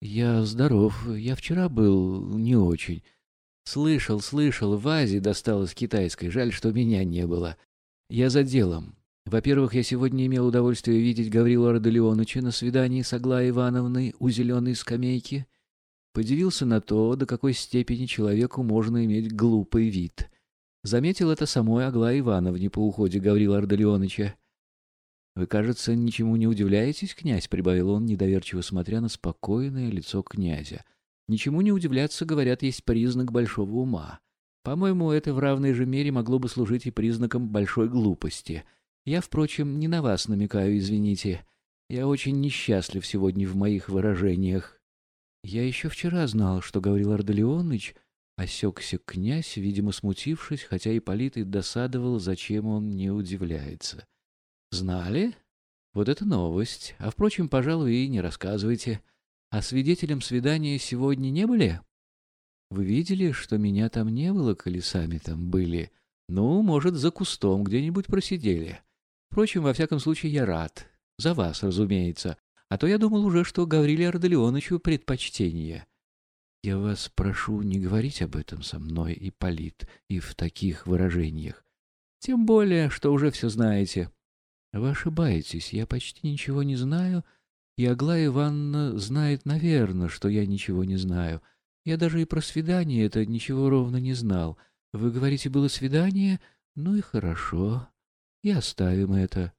«Я здоров. Я вчера был не очень. Слышал, слышал, в Азии досталось китайской. Жаль, что меня не было. Я за делом. Во-первых, я сегодня имел удовольствие видеть Гаврила Родолеоновича на свидании с Аглаей Ивановной у зеленой скамейки. Подивился на то, до какой степени человеку можно иметь глупый вид. Заметил это самой Аглае Ивановне по уходе Гаврила Ардалионовича. «Вы, кажется, ничему не удивляетесь, князь?» — прибавил он, недоверчиво смотря на спокойное лицо князя. «Ничему не удивляться, говорят, есть признак большого ума. По-моему, это в равной же мере могло бы служить и признаком большой глупости». Я, впрочем, не на вас намекаю, извините. Я очень несчастлив сегодня в моих выражениях. Я еще вчера знал, что говорил Ардалионыч, осекся князь, видимо, смутившись, хотя и и досадовал, зачем он не удивляется. Знали? Вот это новость. А, впрочем, пожалуй, и не рассказывайте. А свидетелем свидания сегодня не были? Вы видели, что меня там не было, колесами там были? Ну, может, за кустом где-нибудь просидели. Впрочем, во всяком случае, я рад. За вас, разумеется. А то я думал уже, что Гавриле Ардалионовичу предпочтение. Я вас прошу не говорить об этом со мной, Ипполит, и в таких выражениях. Тем более, что уже все знаете. Вы ошибаетесь, я почти ничего не знаю, и Аглая Ивановна знает, наверное, что я ничего не знаю. Я даже и про свидание это ничего ровно не знал. Вы говорите, было свидание? Ну и хорошо и оставим это.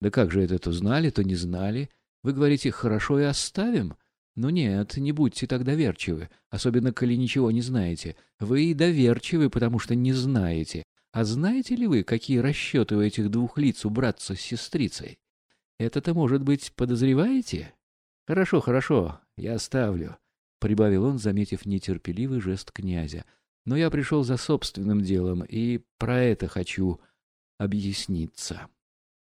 Да как же это, то знали, то не знали. Вы говорите, хорошо и оставим? Ну нет, не будьте так доверчивы, особенно коли ничего не знаете. Вы и доверчивы, потому что не знаете. А знаете ли вы, какие расчеты у этих двух лиц у братца с сестрицей? Это-то, может быть, подозреваете? Хорошо, хорошо, я оставлю, — прибавил он, заметив нетерпеливый жест князя. Но я пришел за собственным делом, и про это хочу объясниться.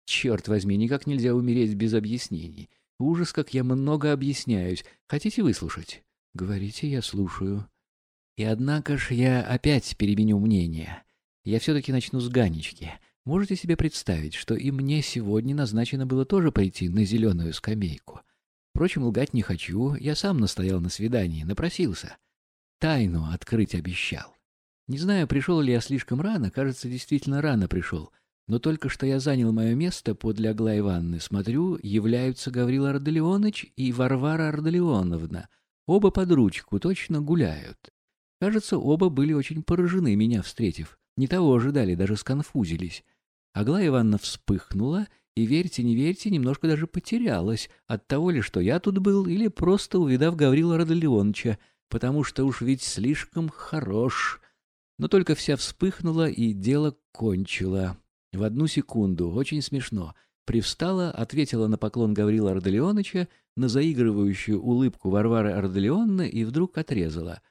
Черт возьми, никак нельзя умереть без объяснений. Ужас, как я много объясняюсь. Хотите выслушать? Говорите, я слушаю. И однако ж я опять переменю мнение. Я все-таки начну с Ганечки. Можете себе представить, что и мне сегодня назначено было тоже пойти на зеленую скамейку. Впрочем, лгать не хочу, я сам настоял на свидании, напросился. Тайну открыть обещал. Не знаю, пришел ли я слишком рано, кажется, действительно рано пришел. Но только что я занял мое место подле Аглаи Ивановны, смотрю, являются Гаврил Ардалионович и Варвара Ардалионовна. Оба под ручку, точно гуляют. Кажется, оба были очень поражены, меня встретив. Не того ожидали, даже сконфузились. Аглая Ивановна вспыхнула и, верьте, не верьте, немножко даже потерялась от того ли, что я тут был, или просто увидав Гаврила Радолеоновича, потому что уж ведь слишком хорош. Но только вся вспыхнула и дело кончило. В одну секунду, очень смешно, привстала, ответила на поклон Гаврила Арделеоновича, на заигрывающую улыбку Варвары Арделеонны и вдруг отрезала.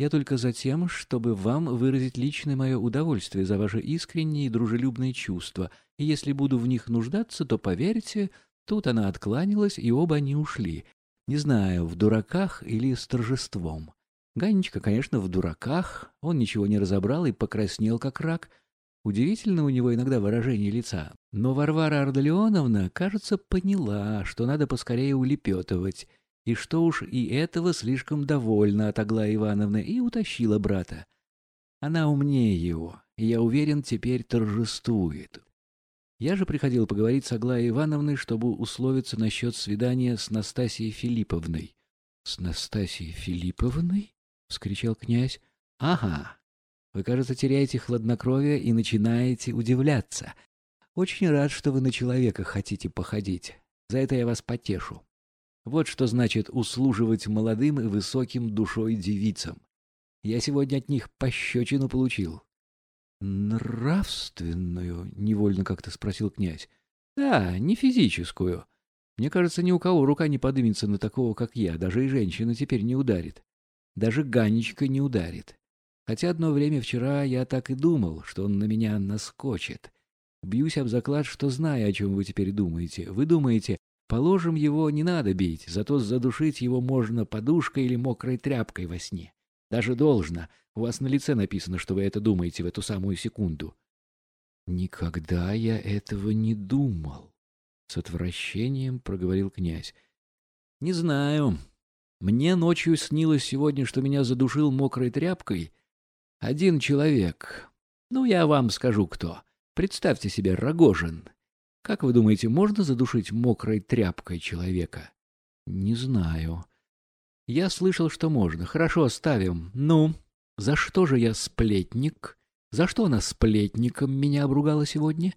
«Я только за тем, чтобы вам выразить личное мое удовольствие за ваши искренние и дружелюбные чувства, и если буду в них нуждаться, то, поверьте, тут она откланялась, и оба они ушли. Не знаю, в дураках или с торжеством». Ганечка, конечно, в дураках, он ничего не разобрал и покраснел, как рак — Удивительно у него иногда выражение лица, но Варвара Ардалионовна, кажется, поняла, что надо поскорее улепетывать, и что уж и этого слишком довольна от Аглаи Ивановны, и утащила брата. Она умнее его, и, я уверен, теперь торжествует. Я же приходил поговорить с Аглаей Ивановной, чтобы условиться насчет свидания с Настасией Филипповной. — С Настасией Филипповной? — вскричал князь. — Ага, вы, кажется, теряете хладнокровие и начинаете удивляться. Очень рад, что вы на человека хотите походить. За это я вас потешу. Вот что значит услуживать молодым и высоким душой девицам. Я сегодня от них пощечину получил. «Нравственную?» — невольно как-то спросил князь. «Да, не физическую. Мне кажется, ни у кого рука не подымется на такого, как я. Даже и женщина теперь не ударит. Даже Ганечка не ударит. Хотя одно время вчера я так и думал, что он на меня наскочит. Бьюсь об заклад, что знаю, о чем вы теперь думаете. Вы думаете, положим, его не надо бить, зато задушить его можно подушкой или мокрой тряпкой во сне. Даже должно. У вас на лице написано, что вы это думаете в эту самую секунду. Никогда я этого не думал. С отвращением проговорил князь. Не знаю. Мне ночью снилось сегодня, что меня задушил мокрой тряпкой один человек. Ну, я вам скажу, кто. Представьте себе, Рогожин. Как вы думаете, можно задушить мокрой тряпкой человека? Не знаю. Я слышал, что можно. Хорошо, оставим. Ну, за что же я сплетник? За что она сплетником меня обругала сегодня?